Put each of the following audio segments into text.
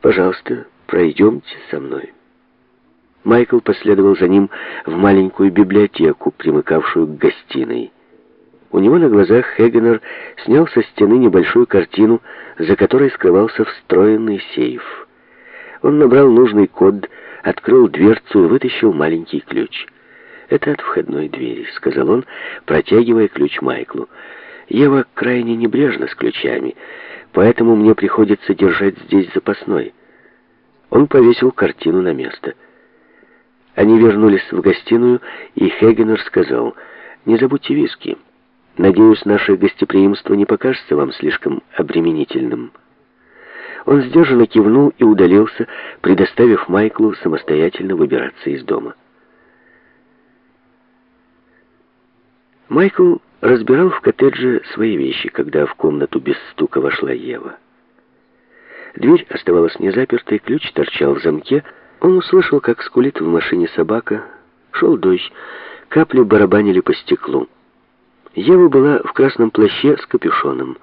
Пожалуйста, пройдемте со мной». Майкл последовал за ним в маленькую библиотеку, примыкавшую к гостиной. У него на глазах Хегенер снял со стены небольшую картину, за которой скрывался встроенный сейф. Он набрал нужный код, открыл дверцу и вытащил маленький ключ. «Это от входной двери», — сказал он, протягивая ключ Майклу. «Ева крайне небрежна с ключами, поэтому мне приходится держать здесь запасной». Он повесил картину на место. Они вернулись в гостиную, и Хегенер сказал, «Не забудьте виски. Надеюсь, наше гостеприимство не покажется вам слишком обременительным». Он сдержанно кивнул и удалился, предоставив Майклу самостоятельно выбираться из дома. Майкл разбирал в коттедже свои вещи, когда в комнату без стука вошла Ева. Дверь оставалась незапертой, ключ торчал в замке. Он услышал, как скулит в машине собака. Шел дождь, капли барабанили по стеклу. Ева была в красном плаще с капюшоном.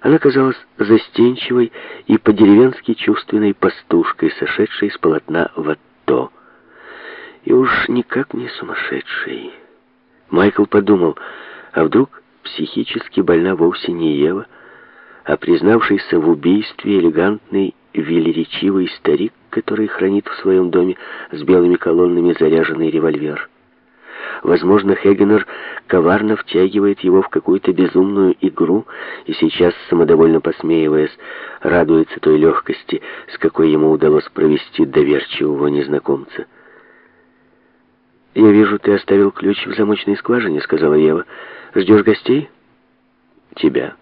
Она казалась застенчивой и по-деревенски чувственной пастушкой, сошедшей с полотна в отто. И уж никак не сумасшедшей. Майкл подумал, а вдруг психически больна вовсе не Ева, а признавшийся в убийстве элегантный велеречивый старик, который хранит в своем доме с белыми колоннами заряженный револьвер. Возможно, Хегенер коварно втягивает его в какую-то безумную игру и сейчас, самодовольно посмеиваясь, радуется той легкости, с какой ему удалось провести доверчивого незнакомца. «Я вижу, ты оставил ключ в замочной скважине», — сказала Ева. «Ждешь гостей?» «Тебя».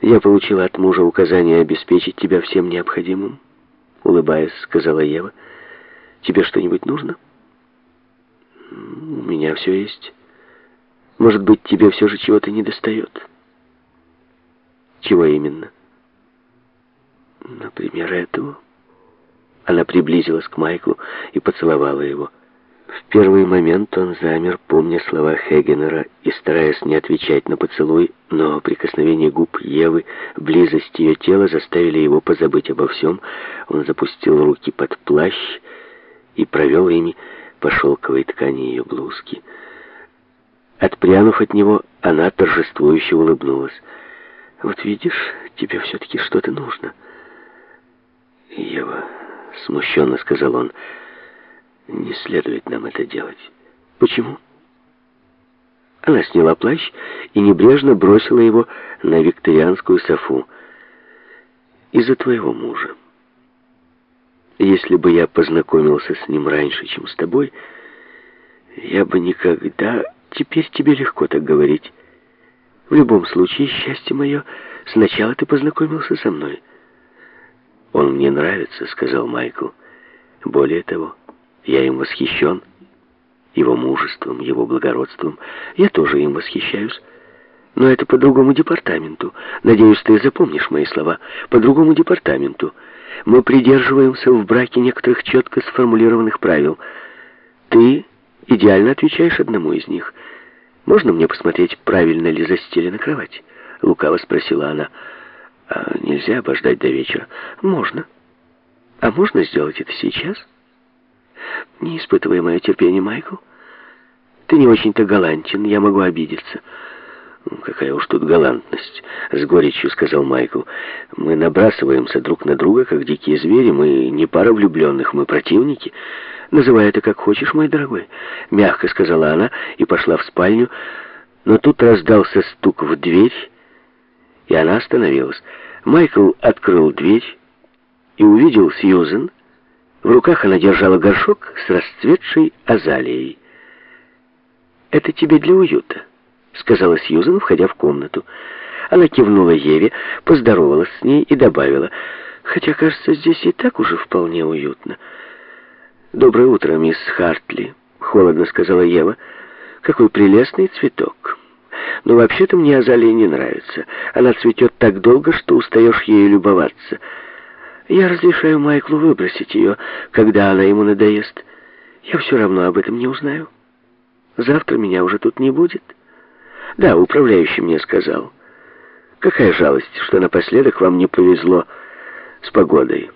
«Я получила от мужа указание обеспечить тебя всем необходимым», — улыбаясь, сказала Ева. «Тебе что-нибудь нужно?» «У меня все есть. Может быть, тебе все же чего-то недостает?» «Чего именно?» «Например, этого». Она приблизилась к Майклу и поцеловала его. В первый момент он замер, помня слова Хегенера и стараясь не отвечать на поцелуй, но прикосновение губ Евы, близость ее тела заставили его позабыть обо всем. Он запустил руки под плащ и провел ими по шелковой ткани ее блузки. Отпрянув от него, она торжествующе улыбнулась. «Вот видишь, тебе все-таки что-то нужно». «Ева», — смущенно сказал он, — не следует нам это делать. Почему? Она сняла плащ и небрежно бросила его на викторианскую софу. Из-за твоего мужа. Если бы я познакомился с ним раньше, чем с тобой, я бы никогда... Теперь тебе легко так говорить. В любом случае, счастье мое, сначала ты познакомился со мной. «Он мне нравится», — сказал Майкл. «Более того, я им восхищен. Его мужеством, его благородством. Я тоже им восхищаюсь. Но это по другому департаменту. Надеюсь, ты запомнишь мои слова. По другому департаменту. Мы придерживаемся в браке некоторых четко сформулированных правил. Ты идеально отвечаешь одному из них. Можно мне посмотреть, правильно ли застелена кровать? Лукаво спросила она. А нельзя обождать до вечера? Можно. А можно сделать это сейчас? Не испытывай мое терпение, Майкл. Ты не очень-то галантен, я могу обидеться. «Ну, «Какая уж тут галантность», — с горечью сказал Майкл. «Мы набрасываемся друг на друга, как дикие звери. Мы не пара влюбленных, мы противники. Называй это как хочешь, мой дорогой», — мягко сказала она и пошла в спальню. Но тут раздался стук в дверь, и она остановилась. Майкл открыл дверь и увидел Сьюзен, в руках она держала горшок с расцветшей азалией. «Это тебе для уюта», — сказала Сьюзан, входя в комнату. Она кивнула Еве, поздоровалась с ней и добавила, «Хотя, кажется, здесь и так уже вполне уютно». «Доброе утро, мисс Хартли», — холодно сказала Ева. «Какой прелестный цветок». «Но вообще-то мне азалия не нравится. Она цветет так долго, что устаешь ею любоваться». Я разрешаю Майклу выбросить ее, когда она ему надоест. Я все равно об этом не узнаю. Завтра меня уже тут не будет. Да, управляющий мне сказал. Какая жалость, что напоследок вам не повезло. с погодой.